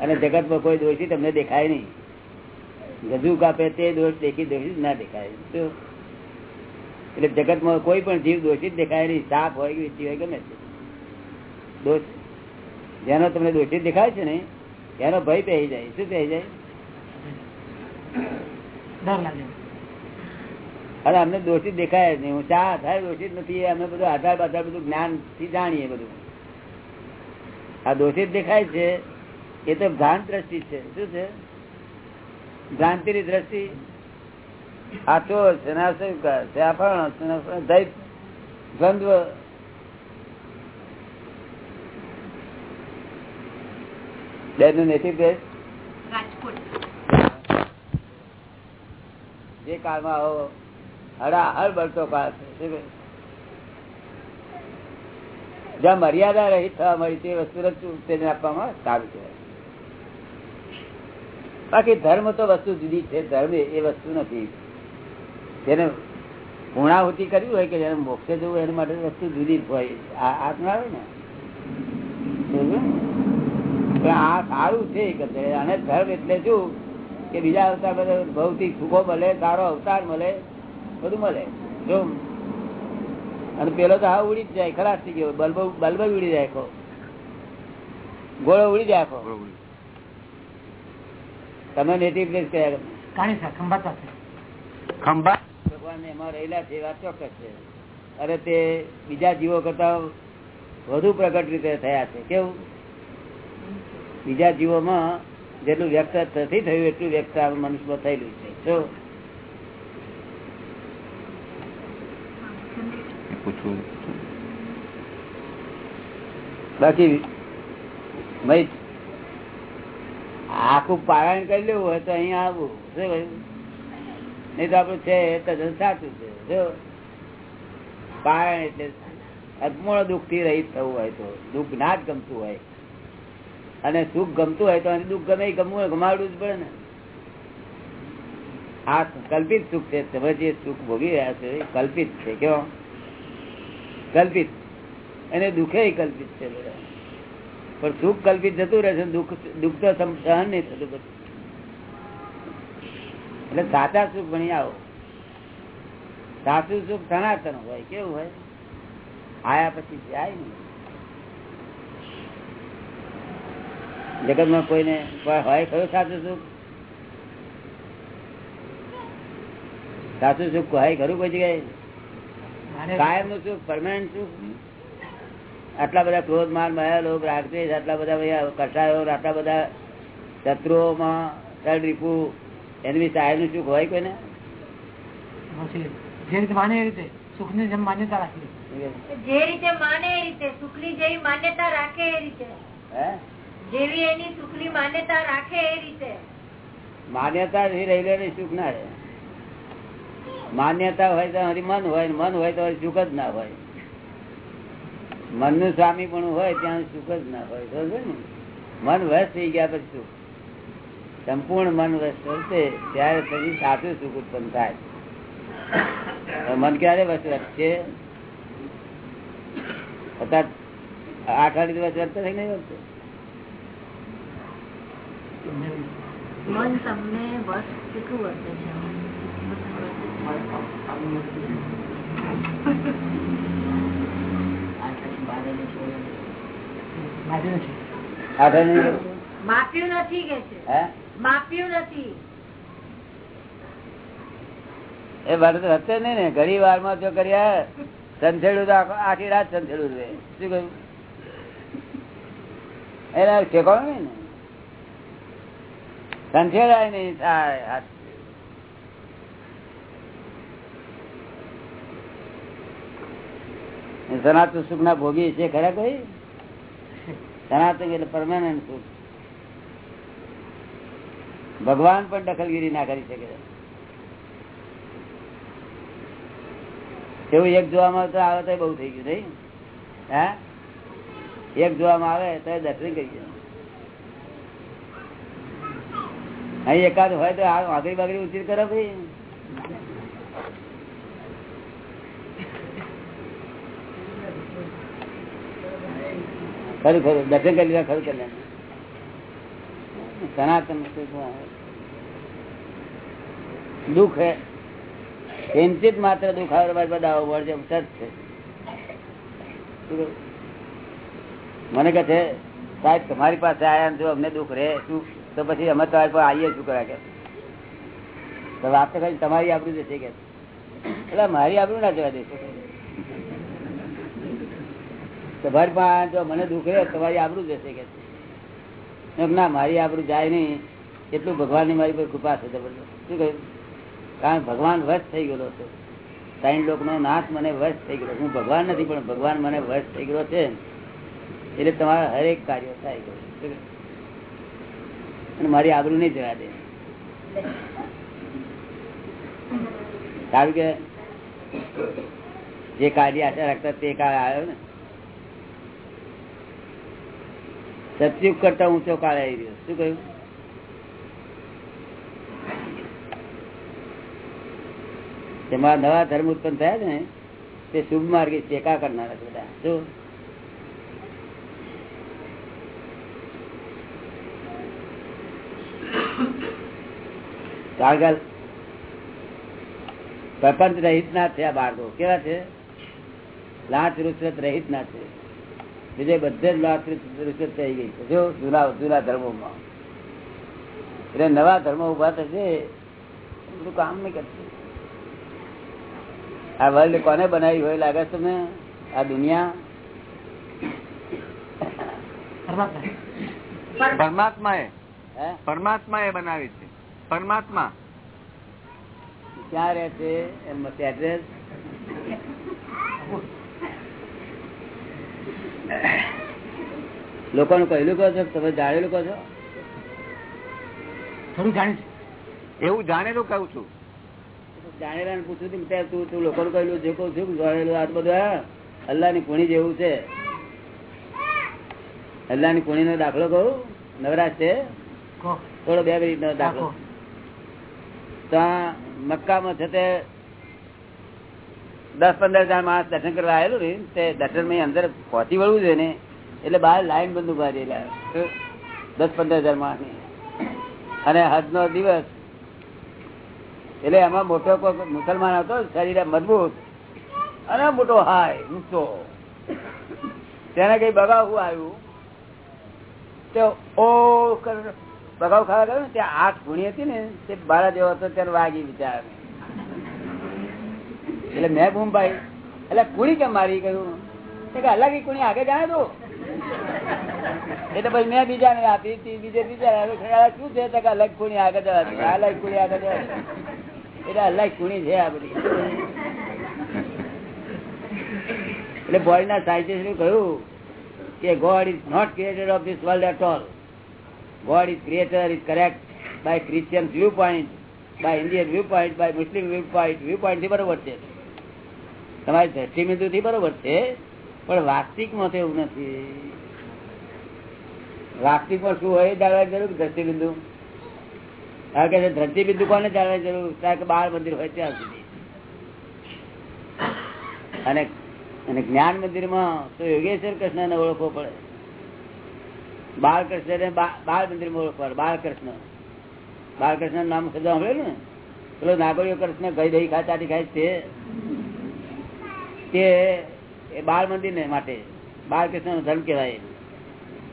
અને જગતમાં કોઈ દોષી તમને દેખાય નહીં. ગજુ કાપે તે દોષ દેખી દોષી ના દેખાય? એટલે જગતમાં કોઈ પણ જીવ દોષિત દેખાય નહીં. સાપ હોય કે વીંટી હોય ગમે તે. દોષ. જેનો તમને દોષિત દેખાય છે ને એનો ભય પહેરી જાય. શું પહેરી જાય? અરે અમને દોષિત દેખાય જ નહીં. હું ચા થાય દોષિત નથી. અમે બધું આધાર બાધાર બધું જ્ઞાનથી જાણીએ બધું. આ દોષિત દેખાય છે એ તો ભ્રાંત દ્રષ્ટિ છે. શું છે? ભ્રાંતિની દ્રષ્ટિ? આ તો દ્વંદ્વ. બેનું નેટિવ પ્લેસ જે કાળમાં આવો હડા હળ બળતો કાળ છે? જ્યાં મર્યાદા રહી થવા મળી તે વસ્તુ ઉત્તેજન આપવામાં સારું છે બાકી ધર્મ તો વસ્તુ જુદી છે, ધર્મ એ વસ્તુ નથી. જેને પૂર્ણાહુતિ કરવી હોય કે જેને મોક્ષે જવું એના માટે વસ્તુ જુદી હોય. આ આવે ને? આ સારું છે અને ધર્મ એટલે શું? કે બીજા અવતાર બધા ભૌતિક સુખો મળે, સારો અવતાર મળે, બધું મળે. જો અને પેલો તો હા ઉડી જ જાય ખરાબ થઈ ગયો. બલ્બ બલ્બ ઉડી જાય આખો. ગોળો ઉડી જાય આખો. તમે નેટિવ પ્લેસ કયા ખંભાત ખંભા ભગવાન એમાં રહેલા છે વાત ચોક્કસ છે. અરે તે બીજા જીવો કરતા વધુ પ્રગટ રીતે થયા છે. કેવું? બીજા જીવોમાં જેટલું વ્યક્ત નથી થયું એટલું વ્યક્ત મનુષ્યમાં થયેલું છે. જો પૂછવું બાકી આખું પારાયણ કરી લેવું હોય તો અહીંયા આવવું શું કહ્યું? નહીં તો આપડે છે તદ્દન સાચું છે. પારાયણ એટલે અજમૂળ દુઃખથી રહિત થવું હોય તો. દુઃખ ના જ ગમતું હોય. અને સુખ ગમતું હોય તો દુઃખ ગમે ગમવું ગમાડવું જ પડે ને. આ કલ્પિત સુખ છે. તમે સુખ ભોગી રહ્યા છે કલ્પિત છે. કેવો કલ્પિત. અને દુઃખે કલ્પિત છે પણ સુખ કલ્પિત જતું રહે દુઃખ તો સહન નહીં થતું બધું. એટલે સાચા સુખ ભણી આવો. સાચું સુખ સનાતન હોય, કેવું હોય? આયા પછી જાય ને જગતમાં કોઈને કોઈ હોય કયું સાચું સુખ? સાચું સુખ હોય ખરું કોઈ જગ્યાએ? કાયમનું સુખ પરમાનન્ટ સુખ. આટલા બધા ક્રોધ માર માયા લોક રાગદ્વેષ આટલા બધા કસાયો આટલા બધા શત્રુઓમાં તડરીપુ એની સાહેબનું સુખ હોય કોઈને? પછી જે રીતે માને એ રીતે સુખની જેમ માન્યતા રાખી. જે રીતે માને એ રીતે સુખની જેવી માન્યતા રાખે એ રીતે. હે? જેવી એની સુખની માન્યતા રાખે એ રીતે. માન્યતા થી રહેલી સુખ ના રહે. માન્યતા હોય તો મન હોય મન હોય તો સુખ જ ના હોય. મનનું સ્વામી પણ હોય ત્યાં સુખ જ ના હોય ને? મન વશ થઈ ગયા પછી સુખ. સંપૂર્ણ મન વશ થશે ત્યારે પછી સાચું સુખ ઉત્પન્ન થાય. મન ક્યારે વશ છે અત્યારે આઠ આઠ દિવસ વર્ત થઈ નહીં વર્તે મન તમને વર્ષ કેટલું વર્ષે છે? માપ્યું નથી કે છે? માપ્યું નથી. એ વાત હશે નહીં ને. ઘણી વારમાં જો કર્યા સંથેડું તો આખો- રાત સંથેડું શું કહ્યું? એના ઠેકાણું નહીં ને? સંથેડાય નહીં થાય હાથ. એ સનાતન સુખ ના ભોગી છે ખરા કોઈ? સનાતન એટલે પરમાનન્ટ સુખ. ભગવાન પણ દખલગીરી ના કરી શકે. એવું એક જોવામાં તો આવે તો બહુ થઈ ગયું, નહીં? હા? એક જોવામાં આવે તો દર્શન કરી જાય. અહીં એકાદ હોય તો આગળ બાગડી ઉચિત કરો ભાઈ. ખરું ખરું. દર્શન કરી લીધા, ખરું કલ્યાણ સનાતન દુઃખ હે. કિંચિત માત્ર દુઃખ આવે બધાવો વળજે સત છે. મને કહે છે, સાહેબ, તમારી પાસે આયા જો અમને દુઃખ રહે, શું? તો પછી અમે તમારી પાસે આવીએ શું કરા કે? વાત તો કઈ તમારી આબરૂ જશે કે? એટલે મારી આબરૂ ના જવા દેશે. તમારી પાસે જો મને દુઃખ રહે, તમારી આબરું જશે કે ના, મારી આબરું જાય નહીં. એટલું ભગવાનની મારી પર કૃપા છે જબરદસ્ત શું કહ્યું? કારણ ભગવાન વશ થઈ ગયેલો છે. સાઈન લોક નો નાશ મને વશ થઈ ગયો હું ભગવાન નથી, પણ ભગવાન મને વશ થઈ ગયો છે. એટલે તમારા હરેક કાર્ય થાય ગયું અને મારી આબરું નહીં જવા દે. સારું કે? જે કાર્ય આશા રાખતા તે કાળ આવ્યો ને. સતયુગ કરતા ઊંચો કાળ આવી રહ્યો શું કહ્યું? તેમાં નવા ધર્મ ઉત્પન્ન થયા છે ને, તે શુભ માર્ગે ટેકા કરનારા છે બધા. શું? કાગળ પ્રપંચ રહિત ના આ બાળકો. કેવા છે? લાંચ રૂસરત રહિત ના છે. બીજે બધે જ લાંચ થઈ ગઈ. જો જૂના જૂના ધર્મોમાં. એટલે નવા ધર્મો ઊભા થશે બધું કામ નહીં કરશે આ વર્લ્ડ કોને બનાવી હોય લાગે છે તમને? આ દુનિયા? પરમાત્મા પરમાત્મા એ પરમાત્મા એ બનાવી છે. પરમાત્મા. ક્યાં રહે છે? એમ એડ્રેસ લોકોનું કહેલું કહો છો? તમે જાણેલું કહો છો? થોડું જાણી એવું જાણેલું કહું છું. જાણેલા ને પૂછું કે તું તું લોકોનું કહેલું જે કહું છું જાણેલું આ બધું અલ્લાહની કુણી જેવું છે. અલ્લાહની કુણી નો દાખલો કહું. નવરાશ છે. થોડો બે મિનિટ નો દાખલો. ત્યાં તો મક્કામાં છે તે દસ પંદર હજાર માણસ દર્શન કરવા આવેલું ને તે દર્શનમાં અંદર પહોંચી વળવું જોઈએ ને. એટલે બહાર લાઈન બંધ ઊભા રહેલા. દસ પંદર હજાર માણસ અને હજ નો દિવસ, એટલે એમાં મોટો મુસલમાન હતો શરીર મજબૂત. અને મોટો હાય, ઊંચો. તેને કઈ બગાવું આવ્યું. તે, ઓ બગાવ ખાવા ગયો ને ત્યાં આઠ ગુણી હતી ને, તે બારા જેવો હતો ત્યારે વાગી વિચાર. એટલે મેં બૂમ એટલે કુણી કેમ મારી? કહ્યું. કે અલગ કુણી આગળ જાણે તો? એટલે પછી મેં બીજા ને આપી. હતી બીજે બીજા શું છે? અલગ ખૂણી આગળ જવા અલગ ખૂણી આગળ જવા એટલે અલગ ખૂણી છે આ બધી. એટલે બોડી ના સાયન્ટિસ્ટ કહ્યું કે God is not creator of this world at all God is creator is correct by Christian view point by Indian view point by Muslim view point view પોઈન્ટથી બરોબર છે. તમારી દ્રષ્ટિ બિંદુ થી બરોબર છે. પણ વાસ્તવિકમાં તો એવું નથી. વાસ્તવિકમાં શું હોય જાણવા જરૂર દ્રષ્ટિ બિંદુ કારણ કે દ્રષ્ટિ કોને જાણવા જરૂર? કારણ કે બાળ મંદિર હોય ત્યાં સુધી. અને અને જ્ઞાન મંદિરમાં તો યોગેશ્વર કૃષ્ણને ઓળખવો પડે. બાળકૃષ્ણ બાળ મંદિરમાં ઓળખવાનું બાળકૃષ્ણ. બાળકૃષ્ણ નામ સજા સાંભળેલું ને? પેલો નાગરીઓ કૃષ્ણ ગઈ દહી ખાતા ખાય છે. તે એ બાળ મંદિર ને માટે. બાળકૃષ્ણ નો ધર્મ કહેવાય.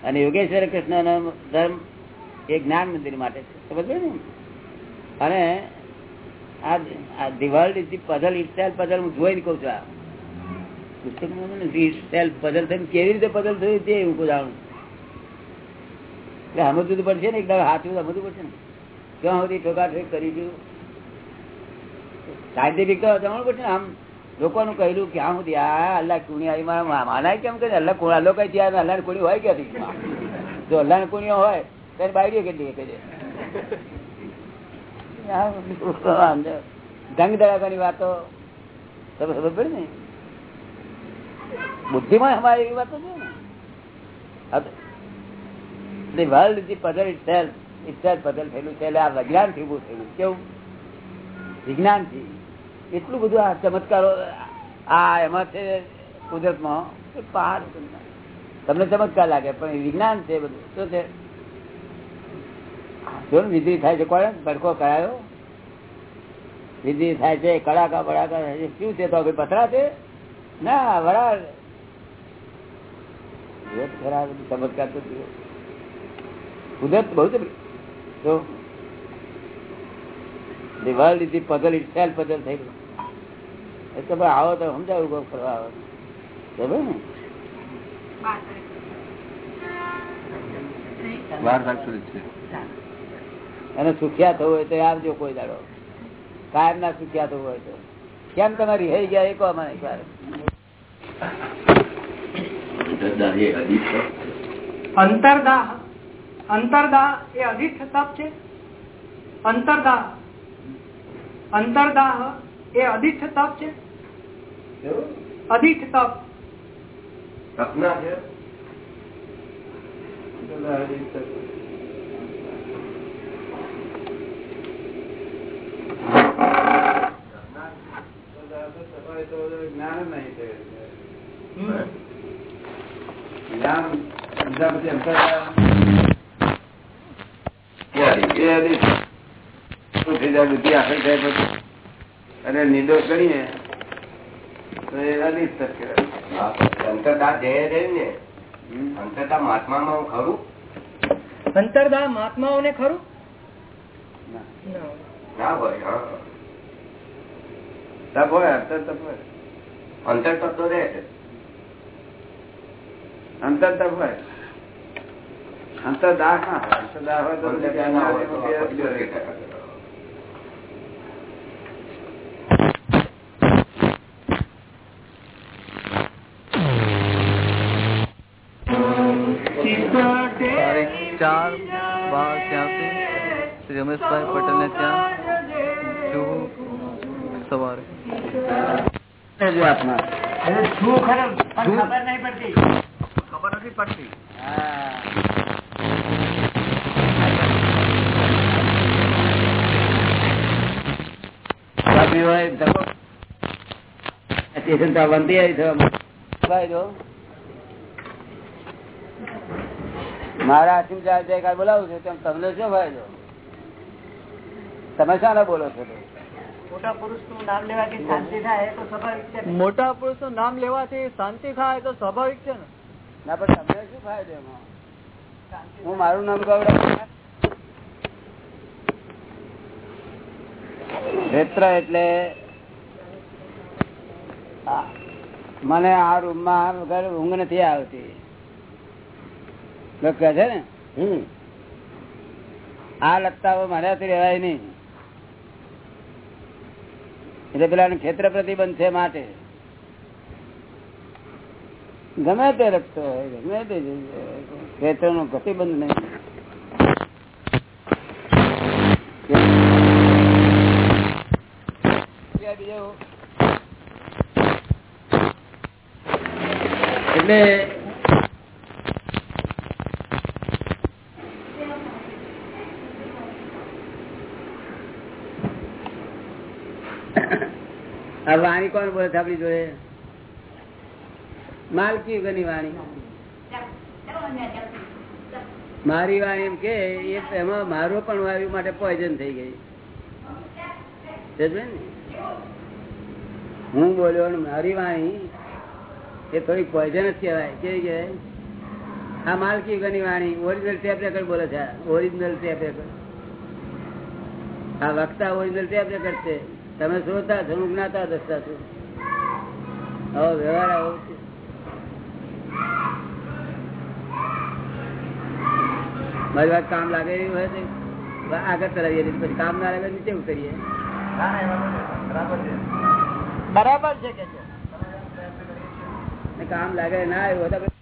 અને યોગેશ્વર કૃષ્ણ નો ધર્મ એ જ્ઞાન મંદિર માટે સમજ અને કેવી રીતે પઝલ થયું તે હું જાણું એટલે સમજવું પડશે ને? એકદમ હાથું સમજવું પડશે ક્યાં સુધી ઠોકાઠોક કરી છું સાયન્ટિફિક તો જવાનું પડશે ને? આમ લોકોનું કહેલું કે આ સુધી આ અલ્લાહ કુણી આવી મારા માનાય કેમ કે અલ્લાહ કુણા લોકો ત્યાં અલ્લાહ કુણી હોય ક્યાંથી જો અલ્લાહ કુણીઓ હોય, ત્યારે બાયડીઓ કેટલી કહે જંગ ધડાકાની વાતો, તમે ખબર પડે ને? બુદ્ધિમાં અમારી એવી વાતો છે ને? વર્લ્ડ જે puzzle itself itself puzzle થયેલું છે, એટલે આ વિજ્ઞાનથી ઉભું થયેલું કેવું? વિજ્ઞાનથી એટલું બધું આ ચમત્કારો, આ એમાં છે કુદરતમાં પહાડ તમને ચમત્કાર લાગે, પણ વિજ્ઞાન છે બધું. શું છે? જો વિધિ થાય છે કોણ ભડકો કરાયો. વિધિ થાય છે, કડાકા બડાકા શું છે તો પથરા છે? ના, વરાળ. ખરા, બધું ચમત્કાર તો. કુદરત બહુ તો the world is the puzzle itself puzzle થઈ ગયું. એ તો ભાઈ આવો તો સમજાવું કોક ફરવા આવો. બરાબર ને? અને સુખ્યા થવું હોય તો આવજો કોઈ દાડો. કાયમ ના સુખ્યા થવું હોય તો. કેમ તમારી હઈ ગયા એક મને અંતરદાહ અંતરદાહ. એ અધિષ્ઠ તપ છે. અંતરદાહ. અંતરદાહ એ અધિષ્ઠ તપ છે. અધિષ્ઠ તપ. સપના છે? અને નિર્દોષ ગણીએ તો અને અનિષ્ટ કહેવાય અંતરદા જય ને અંતરદા મહાત્મામાં હું ખરું? અંતરદાહ ના. ના હોય હા. તપ હોય અંતર તપ હોય. અંતર તત્વ રહે છે. અંતર તપ હોય. અંતર દાહ ના હોય. અંતર દાહ હોય તો બાર ત્યાંથી શ્રી રમેશભાઈ પટેલ ને ત્યાં જુહુ સવારે ખબર નહીં પડતી ખબર નથી પડતી. સ્ટેશન તો વંદી આવી છે. ભાઈ જો. મારા હાથી ચાર જયકાર બોલાવું છું તેમ તમને શું ફાયદો? તમે શાને બોલો છો મોટા પુરુષનું નામ લેવાથી શાંતિ થાય તો સ્વાભાવિક છે મોટા પુરુષનું નામ લેવાથી શાંતિ થાય તો સ્વાભાવિક છે ને. ના પણ તમને શું ફાયદો એમાં? હું મારું નામ ગૌરવ ક્ષેત્ર એટલે મને આ રૂમમાં વગર ઊંઘ નથી આવતી. છે ને આ લગતાઓ મારાથી રહેવાય નહીં. એટલે પેલા ક્ષેત્ર પ્રતિબંધ છે માટે. ગમે તે રખતો હોય ગમે તે ક્ષેત્ર નો પ્રતિબંધ નહીં. બીજો એટલે વાણી કોણ બોલે છે આપડી જોડે? માલકી વગરની વાણી. મારી વાણી એમ કે એમાં મારું પણ વાયુ માટે પોઈઝન થઈ ગઈ. હું બોલ્યો મારી વાણી એ થોડી પોઈઝન જ કહેવાય. કહેવાય? આ માલકી વગરની વાણી ઓરિજિનલ ટેપ રેકર્ડ બોલે છે ઓરિજિનલ ટેપ રેકર્ડ આ વક્તા ઓરિજિનલ ટેપ રેકર્ડ છે. તમે શ્રોતા છો જ્ઞાતા દસતા છો? આવો વ્યવહાર આવો. મારી વાત કામ લાગે એવી હોય છે આગળ ચલાવીએ. પછી કામ ના લાગે નીચે ઉતરીએ. બરાબર છે. કે કામ લાગે ના આવ્યું હોય તો આપણે